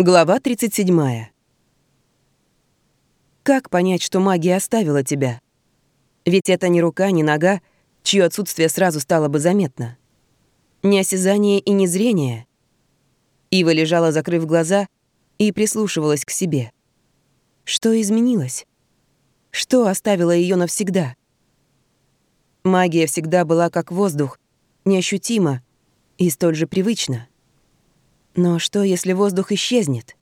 Глава 37. Как понять, что магия оставила тебя? Ведь это ни рука, ни нога, чье отсутствие сразу стало бы заметно. Ни осязание и ни зрение. Ива лежала, закрыв глаза, и прислушивалась к себе. Что изменилось? Что оставило ее навсегда? Магия всегда была как воздух, неощутима и столь же привычна. Но что, если воздух исчезнет?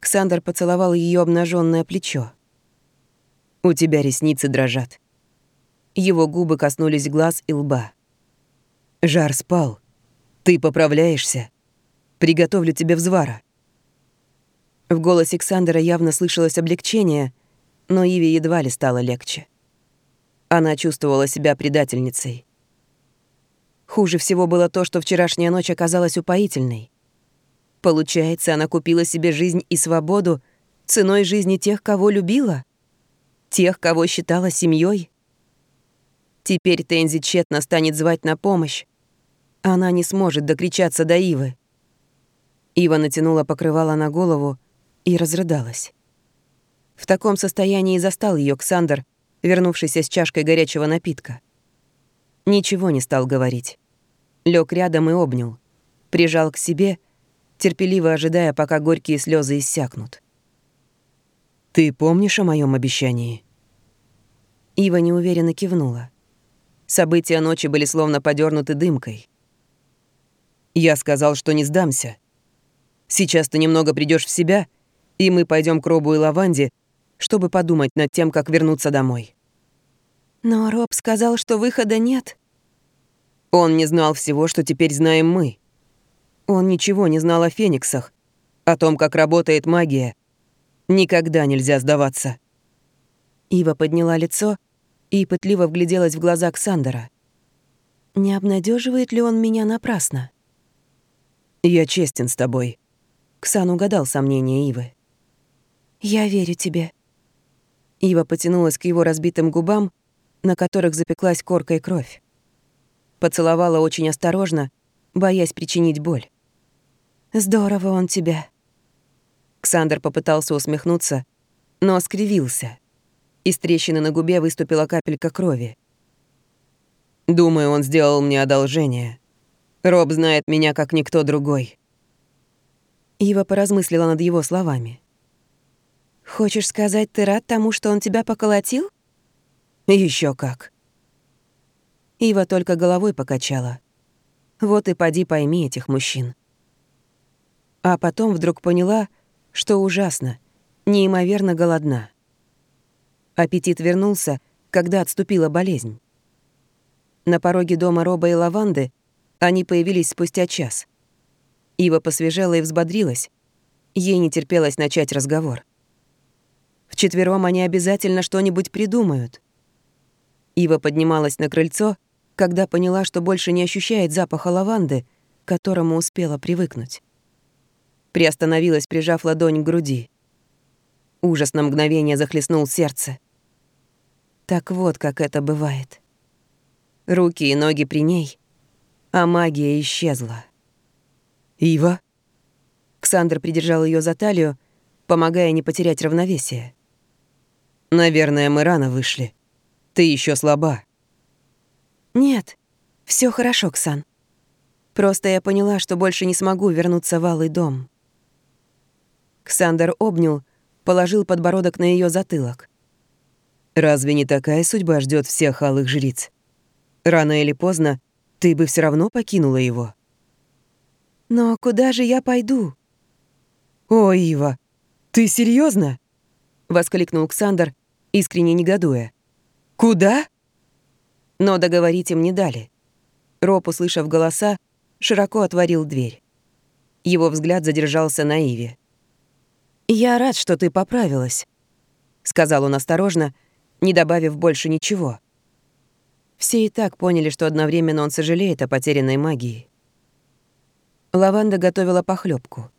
Ксандр поцеловал ее обнаженное плечо. «У тебя ресницы дрожат». Его губы коснулись глаз и лба. «Жар спал. Ты поправляешься. Приготовлю тебе взвара». В голосе Ксандера явно слышалось облегчение, но Иве едва ли стало легче. Она чувствовала себя предательницей. Хуже всего было то, что вчерашняя ночь оказалась упоительной. Получается, она купила себе жизнь и свободу ценой жизни тех, кого любила? Тех, кого считала семьей? Теперь Тензи тщетно станет звать на помощь. Она не сможет докричаться до Ивы. Ива натянула покрывало на голову и разрыдалась. В таком состоянии застал ее Ксандр, вернувшийся с чашкой горячего напитка. Ничего не стал говорить. Лег рядом и обнял. Прижал к себе, терпеливо ожидая, пока горькие слезы иссякнут. «Ты помнишь о моем обещании?» Ива неуверенно кивнула. События ночи были словно подернуты дымкой. «Я сказал, что не сдамся. Сейчас ты немного придешь в себя, и мы пойдем к Робу и Лаванде, чтобы подумать над тем, как вернуться домой». Но Роб сказал, что выхода нет. Он не знал всего, что теперь знаем мы. Он ничего не знал о фениксах, о том, как работает магия. Никогда нельзя сдаваться. Ива подняла лицо и пытливо вгляделась в глаза Ксандера. Не обнадеживает ли он меня напрасно? Я честен с тобой. Ксан угадал сомнения Ивы. Я верю тебе. Ива потянулась к его разбитым губам, на которых запеклась корка и кровь. Поцеловала очень осторожно, боясь причинить боль. «Здорово он тебя». Ксандр попытался усмехнуться, но скривился. Из трещины на губе выступила капелька крови. «Думаю, он сделал мне одолжение. Роб знает меня, как никто другой». Ива поразмыслила над его словами. «Хочешь сказать, ты рад тому, что он тебя поколотил?» Еще как. Ива только головой покачала. Вот и поди пойми этих мужчин. А потом вдруг поняла, что ужасно, неимоверно голодна. Аппетит вернулся, когда отступила болезнь. На пороге дома Роба и Лаванды они появились спустя час. Ива посвежела и взбодрилась. Ей не терпелось начать разговор. Вчетвером они обязательно что-нибудь придумают. Ива поднималась на крыльцо, когда поняла, что больше не ощущает запаха лаванды, к которому успела привыкнуть. Приостановилась, прижав ладонь к груди. Ужас на мгновение захлестнул сердце. Так вот, как это бывает. Руки и ноги при ней, а магия исчезла. «Ива?» Ксандр придержал ее за талию, помогая не потерять равновесие. «Наверное, мы рано вышли», ты еще слаба. Нет, все хорошо, Ксан. Просто я поняла, что больше не смогу вернуться в Алый дом. Ксандер обнял, положил подбородок на ее затылок. Разве не такая судьба ждет всех алых жриц? Рано или поздно ты бы все равно покинула его. Но куда же я пойду? О, Ива, ты серьезно? воскликнул Ксандер, искренне негодуя. «Куда?» Но договорить им не дали. Роб, услышав голоса, широко отворил дверь. Его взгляд задержался на Иве. «Я рад, что ты поправилась», — сказал он осторожно, не добавив больше ничего. Все и так поняли, что одновременно он сожалеет о потерянной магии. Лаванда готовила похлебку.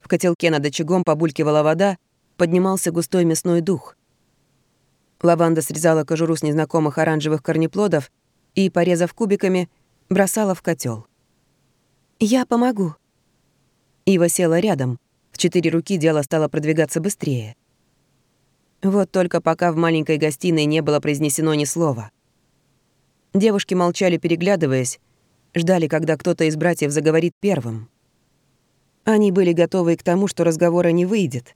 В котелке над очагом побулькивала вода, поднимался густой мясной дух. Лаванда срезала кожуру с незнакомых оранжевых корнеплодов и, порезав кубиками, бросала в котел. «Я помогу». Ива села рядом. В четыре руки дело стало продвигаться быстрее. Вот только пока в маленькой гостиной не было произнесено ни слова. Девушки молчали, переглядываясь, ждали, когда кто-то из братьев заговорит первым. Они были готовы к тому, что разговора не выйдет.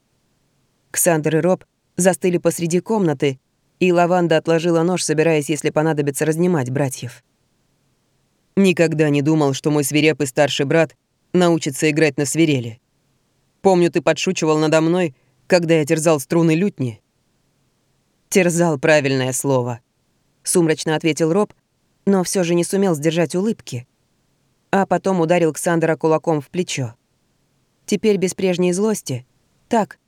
Ксандр и Роб застыли посреди комнаты, и Лаванда отложила нож, собираясь, если понадобится, разнимать братьев. «Никогда не думал, что мой свирепый старший брат научится играть на свирели. Помню, ты подшучивал надо мной, когда я терзал струны лютни». «Терзал» — правильное слово. Сумрачно ответил Роб, но все же не сумел сдержать улыбки. А потом ударил Ксандера кулаком в плечо. Теперь без прежней злости. Так,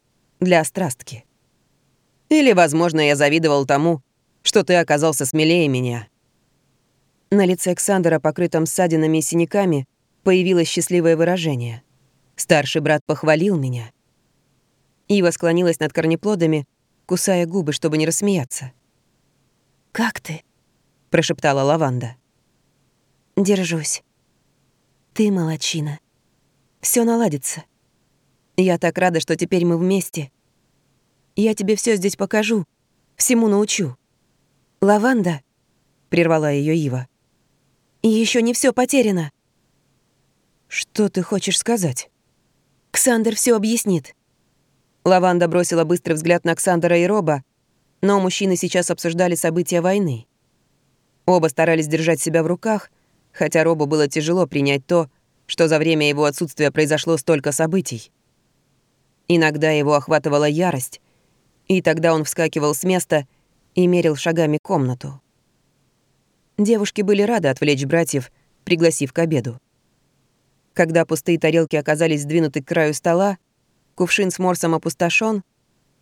для острастки. Или, возможно, я завидовал тому, что ты оказался смелее меня. На лице Александра, покрытом ссадинами и синяками, появилось счастливое выражение. Старший брат похвалил меня. Ива склонилась над корнеплодами, кусая губы, чтобы не рассмеяться. «Как ты?» — прошептала Лаванда. «Держусь. Ты молочина. Все наладится. Я так рада, что теперь мы вместе. Я тебе все здесь покажу, всему научу. Лаванда, прервала ее Ива. Еще не все потеряно. Что ты хочешь сказать? Ксандер все объяснит. Лаванда бросила быстрый взгляд на Ксандера и Роба, но мужчины сейчас обсуждали события войны. Оба старались держать себя в руках, хотя Робу было тяжело принять то, что за время его отсутствия произошло столько событий. Иногда его охватывала ярость, и тогда он вскакивал с места и мерил шагами комнату. Девушки были рады отвлечь братьев, пригласив к обеду. Когда пустые тарелки оказались сдвинуты к краю стола, кувшин с морсом опустошен,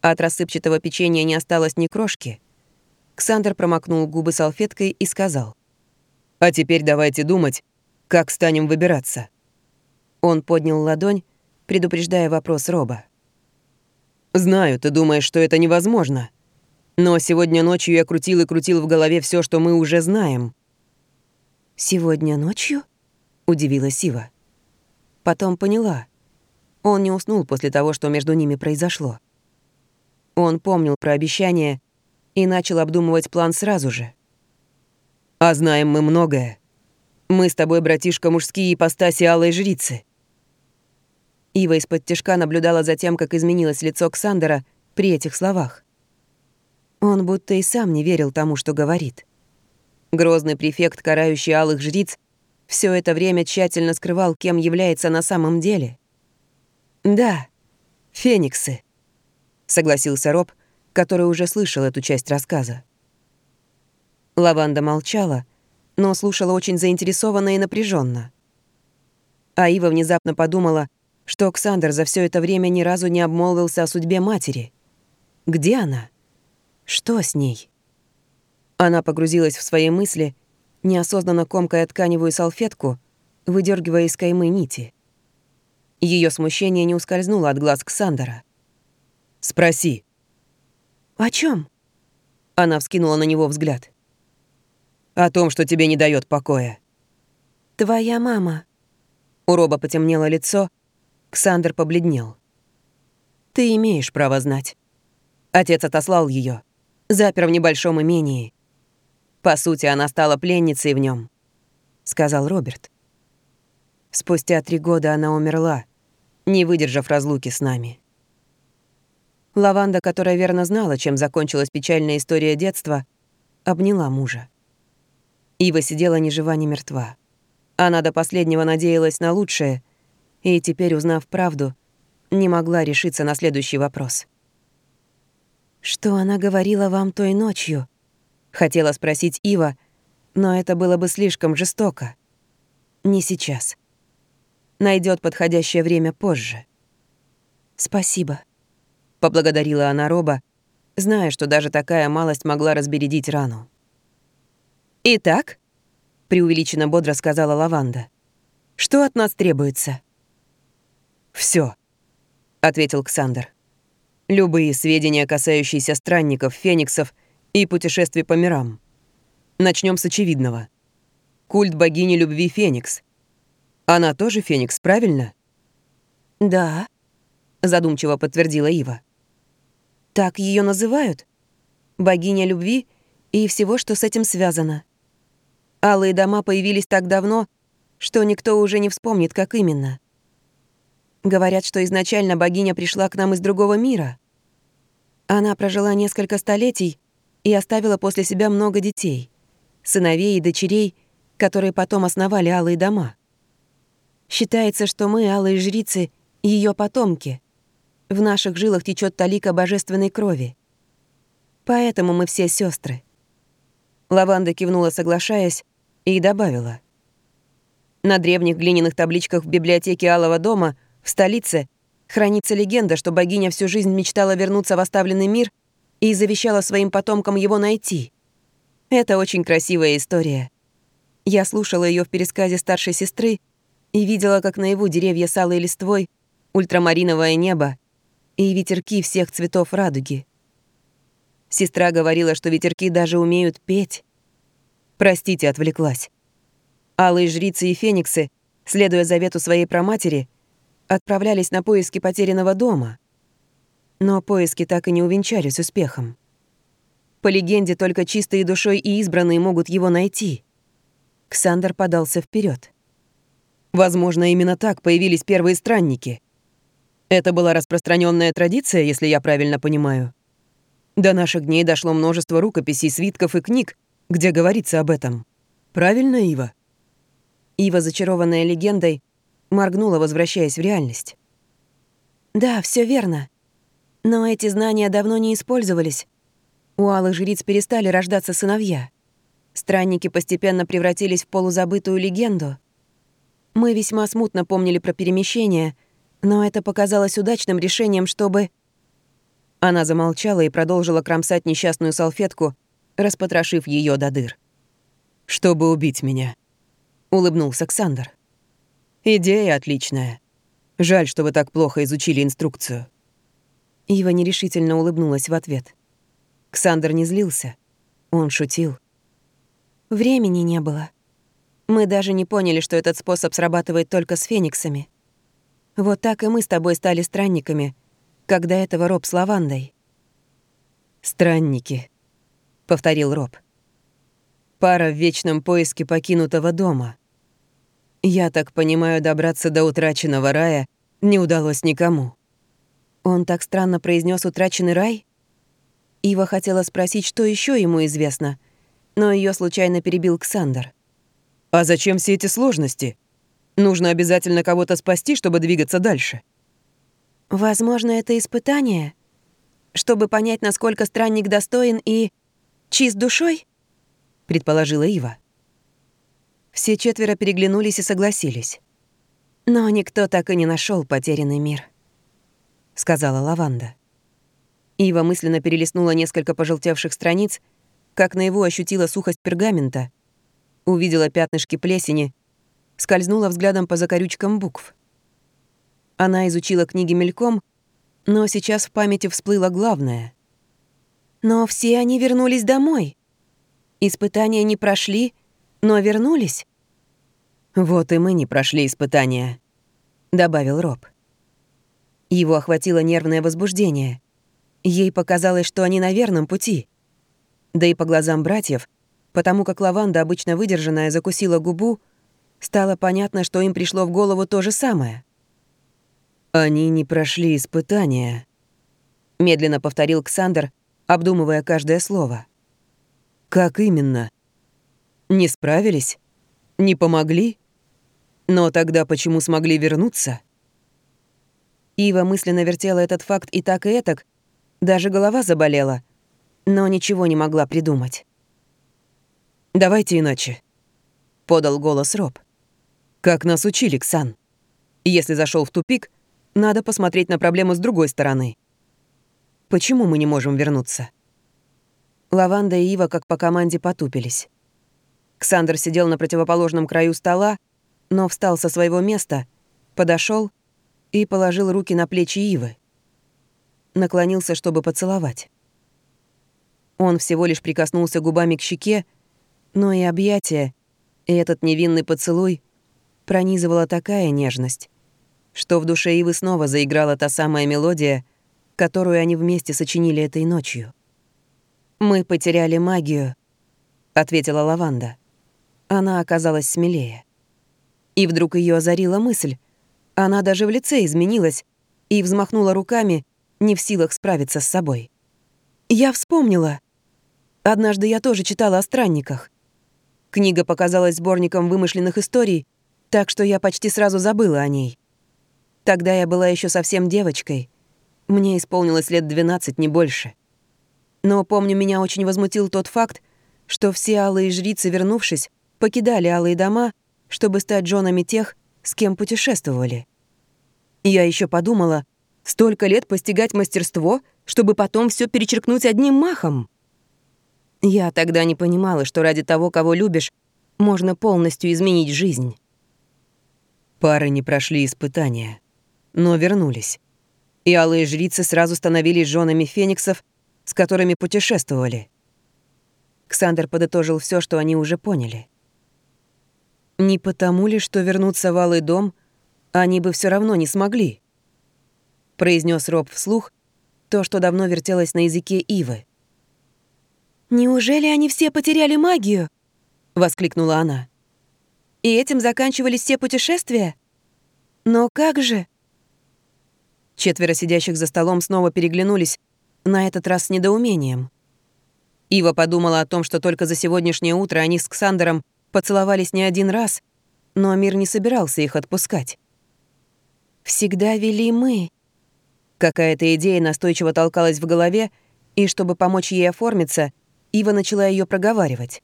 а от рассыпчатого печенья не осталось ни крошки, Ксандр промокнул губы салфеткой и сказал. «А теперь давайте думать, как станем выбираться». Он поднял ладонь, предупреждая вопрос Роба. Знаю, ты думаешь, что это невозможно. Но сегодня ночью я крутил и крутил в голове все, что мы уже знаем. Сегодня ночью? удивилась Сива. Потом поняла. Он не уснул после того, что между ними произошло. Он помнил про обещание и начал обдумывать план сразу же. А знаем мы многое. Мы с тобой, братишка, мужские ипостаси алой жрицы. Ива из-под тяжка наблюдала за тем, как изменилось лицо Ксандера при этих словах. Он будто и сам не верил тому, что говорит. Грозный префект, карающий алых жриц, все это время тщательно скрывал, кем является на самом деле. «Да, фениксы», — согласился Роб, который уже слышал эту часть рассказа. Лаванда молчала, но слушала очень заинтересованно и напряженно. А Ива внезапно подумала, что Оксандр за все это время ни разу не обмолвился о судьбе матери. Где она? Что с ней? Она погрузилась в свои мысли, неосознанно комкая тканевую салфетку, выдергивая из каймы нити. Ее смущение не ускользнуло от глаз Ксандера. «Спроси». «О чем? Она вскинула на него взгляд. «О том, что тебе не дает покоя». «Твоя мама». У Роба потемнело лицо, Ксандр побледнел. «Ты имеешь право знать. Отец отослал ее, запер в небольшом имении. По сути, она стала пленницей в нем, сказал Роберт. Спустя три года она умерла, не выдержав разлуки с нами. Лаванда, которая верно знала, чем закончилась печальная история детства, обняла мужа. Ива сидела ни жива, ни мертва. Она до последнего надеялась на лучшее — и теперь, узнав правду, не могла решиться на следующий вопрос. «Что она говорила вам той ночью?» Хотела спросить Ива, но это было бы слишком жестоко. Не сейчас. Найдет подходящее время позже. «Спасибо», — поблагодарила она Роба, зная, что даже такая малость могла разбередить рану. «Итак», — преувеличенно бодро сказала Лаванда, — «что от нас требуется?» Все, ответил Ксандр. Любые сведения, касающиеся странников, фениксов и путешествий по мирам. Начнем с очевидного. Культ богини любви Феникс. Она тоже Феникс, правильно? «Да», — задумчиво подтвердила Ива. «Так ее называют? Богиня любви и всего, что с этим связано. Алые дома появились так давно, что никто уже не вспомнит, как именно. Говорят, что изначально богиня пришла к нам из другого мира. Она прожила несколько столетий и оставила после себя много детей, сыновей и дочерей, которые потом основали алые дома. Считается, что мы, алые жрицы, ее потомки. В наших жилах течет талика божественной крови. Поэтому мы все сестры. Лаванда кивнула, соглашаясь, и добавила. На древних глиняных табличках в библиотеке Алого дома в столице хранится легенда, что богиня всю жизнь мечтала вернуться в оставленный мир и завещала своим потомкам его найти. Это очень красивая история. Я слушала ее в пересказе старшей сестры и видела, как наяву деревья с алой листвой, ультрамариновое небо и ветерки всех цветов радуги. Сестра говорила, что ветерки даже умеют петь. Простите, отвлеклась. Алые жрицы и фениксы, следуя завету своей проматери, отправлялись на поиски потерянного дома. Но поиски так и не увенчались успехом. По легенде, только чистые душой и избранные могут его найти. Ксандр подался вперед. Возможно, именно так появились первые странники. Это была распространенная традиция, если я правильно понимаю. До наших дней дошло множество рукописей, свитков и книг, где говорится об этом. Правильно, Ива? Ива, зачарованная легендой, моргнула, возвращаясь в реальность. «Да, все верно. Но эти знания давно не использовались. У алых жриц перестали рождаться сыновья. Странники постепенно превратились в полузабытую легенду. Мы весьма смутно помнили про перемещение, но это показалось удачным решением, чтобы...» Она замолчала и продолжила кромсать несчастную салфетку, распотрошив ее до дыр. «Чтобы убить меня», улыбнулся Ксандр. Идея отличная. Жаль, что вы так плохо изучили инструкцию. Ива нерешительно улыбнулась в ответ. Ксандр не злился. Он шутил. Времени не было. Мы даже не поняли, что этот способ срабатывает только с фениксами. Вот так и мы с тобой стали странниками, когда этого Роб с лавандой. «Странники», — повторил Роб. «Пара в вечном поиске покинутого дома. Я так понимаю, добраться до утраченного рая не удалось никому. Он так странно произнес утраченный рай? Ива хотела спросить, что еще ему известно, но ее случайно перебил Ксандр. «А зачем все эти сложности? Нужно обязательно кого-то спасти, чтобы двигаться дальше». «Возможно, это испытание, чтобы понять, насколько странник достоин и чист душой?» — предположила Ива. Все четверо переглянулись и согласились. «Но никто так и не нашел потерянный мир», — сказала Лаванда. Ива мысленно перелистнула несколько пожелтевших страниц, как наяву ощутила сухость пергамента, увидела пятнышки плесени, скользнула взглядом по закорючкам букв. Она изучила книги мельком, но сейчас в памяти всплыло главное. «Но все они вернулись домой. Испытания не прошли, но вернулись. «Вот и мы не прошли испытания», — добавил Роб. Его охватило нервное возбуждение. Ей показалось, что они на верном пути. Да и по глазам братьев, потому как лаванда, обычно выдержанная, закусила губу, стало понятно, что им пришло в голову то же самое. «Они не прошли испытания», — медленно повторил Ксандр, обдумывая каждое слово. «Как именно?» Не справились? Не помогли? Но тогда почему смогли вернуться? Ива мысленно вертела этот факт и так, и этак. Даже голова заболела. Но ничего не могла придумать. «Давайте иначе», — подал голос Роб. «Как нас учили, Ксан. Если зашел в тупик, надо посмотреть на проблему с другой стороны. Почему мы не можем вернуться?» Лаванда и Ива, как по команде, потупились. Ксандр сидел на противоположном краю стола, но встал со своего места, подошел и положил руки на плечи Ивы. Наклонился, чтобы поцеловать. Он всего лишь прикоснулся губами к щеке, но и объятия, и этот невинный поцелуй пронизывала такая нежность, что в душе Ивы снова заиграла та самая мелодия, которую они вместе сочинили этой ночью. «Мы потеряли магию», — ответила Лаванда. Она оказалась смелее. И вдруг ее озарила мысль. Она даже в лице изменилась и взмахнула руками, не в силах справиться с собой. «Я вспомнила. Однажды я тоже читала о странниках. Книга показалась сборником вымышленных историй, так что я почти сразу забыла о ней. Тогда я была еще совсем девочкой. Мне исполнилось лет 12, не больше. Но помню, меня очень возмутил тот факт, что все алые жрицы, вернувшись, покидали алые дома, чтобы стать женами тех, с кем путешествовали. Я еще подумала, столько лет постигать мастерство, чтобы потом все перечеркнуть одним махом. Я тогда не понимала, что ради того, кого любишь, можно полностью изменить жизнь. Пары не прошли испытания, но вернулись. И алые жрицы сразу становились женами фениксов, с которыми путешествовали. Ксандр подытожил все, что они уже поняли. Не потому ли, что вернуться в Алый дом они бы все равно не смогли? произнес Роб вслух то, что давно вертелось на языке Ивы. «Неужели они все потеряли магию?» — воскликнула она. «И этим заканчивались все путешествия? Но как же...» Четверо сидящих за столом снова переглянулись, на этот раз с недоумением. Ива подумала о том, что только за сегодняшнее утро они с Ксандером поцеловались не один раз, но мир не собирался их отпускать. «Всегда вели мы». Какая-то идея настойчиво толкалась в голове, и чтобы помочь ей оформиться — Ива начала ее проговаривать.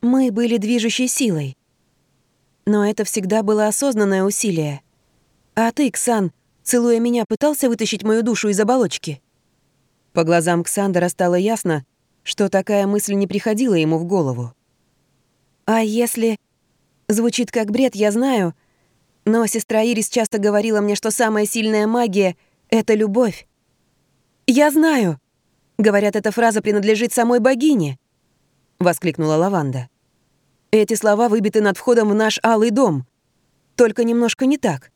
«Мы были движущей силой. Но это всегда было осознанное усилие. А ты, Ксан, целуя меня, пытался вытащить мою душу из оболочки?» По глазам Ксандера стало ясно, что такая мысль не приходила ему в голову. «А если...» Звучит как бред, я знаю, но сестра Ирис часто говорила мне, что самая сильная магия — это любовь. «Я знаю!» Говорят, эта фраза принадлежит самой богине!» — воскликнула Лаванда. «Эти слова выбиты над входом в наш алый дом. Только немножко не так.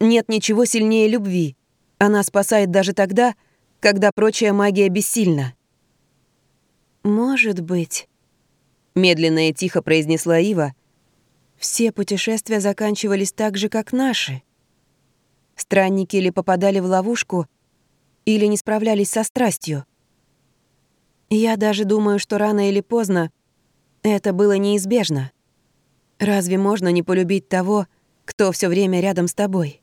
Нет ничего сильнее любви. Она спасает даже тогда, когда прочая магия бессильна». «Может быть», — медленно и тихо произнесла Ива, «все путешествия заканчивались так же, как наши. Странники или попадали в ловушку, или не справлялись со страстью. Я даже думаю, что рано или поздно это было неизбежно. Разве можно не полюбить того, кто все время рядом с тобой?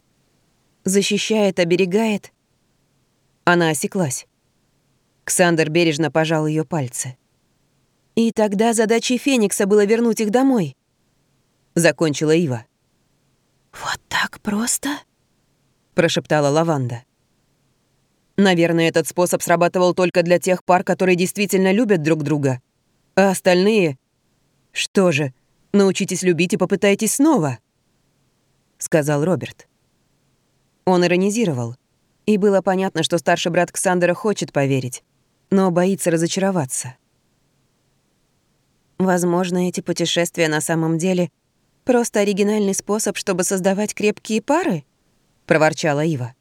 Защищает, оберегает? Она осеклась. Ксандр бережно пожал ее пальцы. И тогда задачей Феникса было вернуть их домой. Закончила Ива. «Вот так просто?» прошептала Лаванда. Наверное, этот способ срабатывал только для тех пар, которые действительно любят друг друга. А остальные... Что же, научитесь любить и попытайтесь снова, — сказал Роберт. Он иронизировал, и было понятно, что старший брат Ксандера хочет поверить, но боится разочароваться. Возможно, эти путешествия на самом деле просто оригинальный способ, чтобы создавать крепкие пары, — проворчала Ива.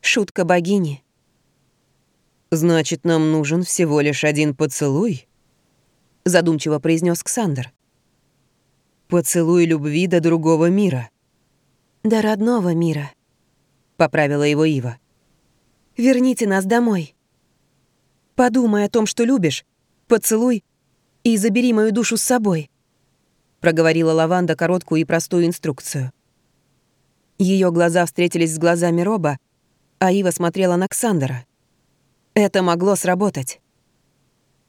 Шутка богини. «Значит, нам нужен всего лишь один поцелуй?» — задумчиво произнес Ксандр. «Поцелуй любви до другого мира». «До родного мира», — поправила его Ива. «Верните нас домой. Подумай о том, что любишь, поцелуй и забери мою душу с собой», — проговорила Лаванда короткую и простую инструкцию. Ее глаза встретились с глазами Роба, а Ива смотрела на Ксандера. Это могло сработать.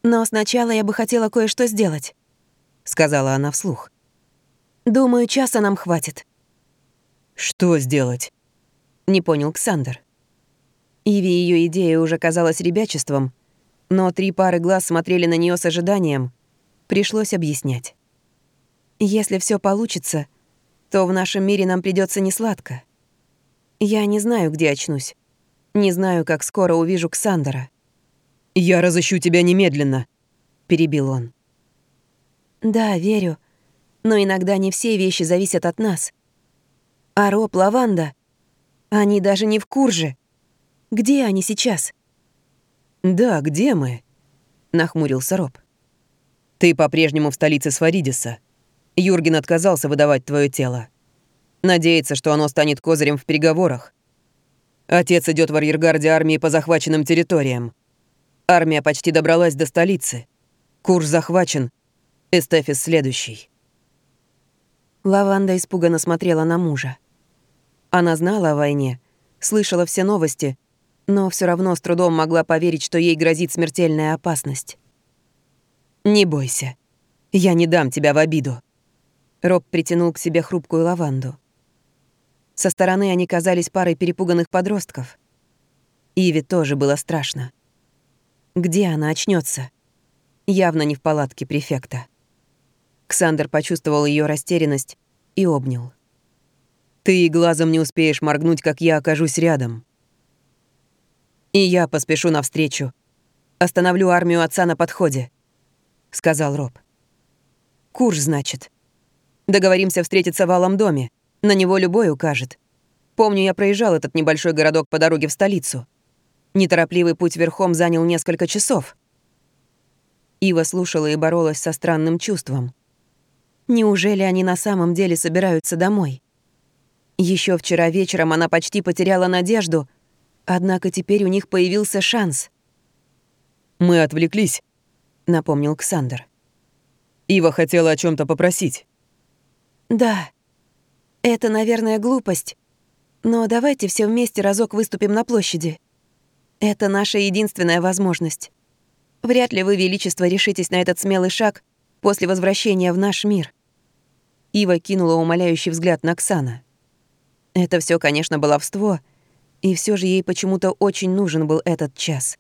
«Но сначала я бы хотела кое-что сделать», — сказала она вслух. «Думаю, часа нам хватит». «Что сделать?» — не понял Ксандр. Иви ее идея уже казалась ребячеством, но три пары глаз смотрели на нее с ожиданием. Пришлось объяснять. «Если все получится, то в нашем мире нам придется несладко. Я не знаю, где очнусь. Не знаю, как скоро увижу Ксандера. «Я разыщу тебя немедленно», — перебил он. «Да, верю. Но иногда не все вещи зависят от нас. А Роб, Лаванда, Они даже не в Курже. Где они сейчас? Да, где мы? Нахмурился Роб. Ты по-прежнему в столице Сваридиса. Юрген отказался выдавать твое тело. Надеется, что оно станет козырем в переговорах. Отец идет в арьергарде армии по захваченным территориям. Армия почти добралась до столицы. Курс захвачен. Эстефис следующий. Лаванда испуганно смотрела на мужа. Она знала о войне, слышала все новости, но все равно с трудом могла поверить, что ей грозит смертельная опасность. «Не бойся. Я не дам тебя в обиду». Роб притянул к себе хрупкую лаванду. Со стороны они казались парой перепуганных подростков. Иве тоже было страшно. Где она очнется? Явно не в палатке префекта. Ксандер почувствовал ее растерянность и обнял. «Ты и глазом не успеешь моргнуть, как я окажусь рядом. И я поспешу навстречу. Остановлю армию отца на подходе», — сказал Роб. «Курс, значит. Договоримся встретиться в Алом доме. На него любой укажет. Помню, я проезжал этот небольшой городок по дороге в столицу. Неторопливый путь верхом занял несколько часов. Ива слушала и боролась со странным чувством. Неужели они на самом деле собираются домой? Еще вчера вечером она почти потеряла надежду, однако теперь у них появился шанс. «Мы отвлеклись», — напомнил Ксандр. «Ива хотела о чем то попросить». «Да», это, наверное, глупость. Но давайте все вместе разок выступим на площади. Это наша единственная возможность. Вряд ли вы, Величество, решитесь на этот смелый шаг после возвращения в наш мир. Ива кинула умоляющий взгляд на Ксана. Это все, конечно, баловство, и все же ей почему-то очень нужен был этот час.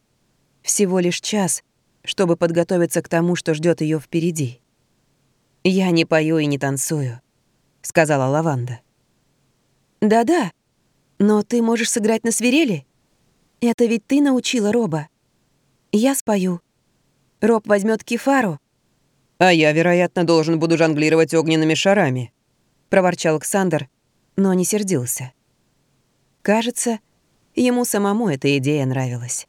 Всего лишь час, чтобы подготовиться к тому, что ждет ее впереди. Я не пою и не танцую сказала Лаванда. Да-да, но ты можешь сыграть на свирели. Это ведь ты научила Роба. Я спою. Роб возьмет кефару. А я, вероятно, должен буду жонглировать огненными шарами, проворчал Александр, но не сердился. Кажется, ему самому эта идея нравилась.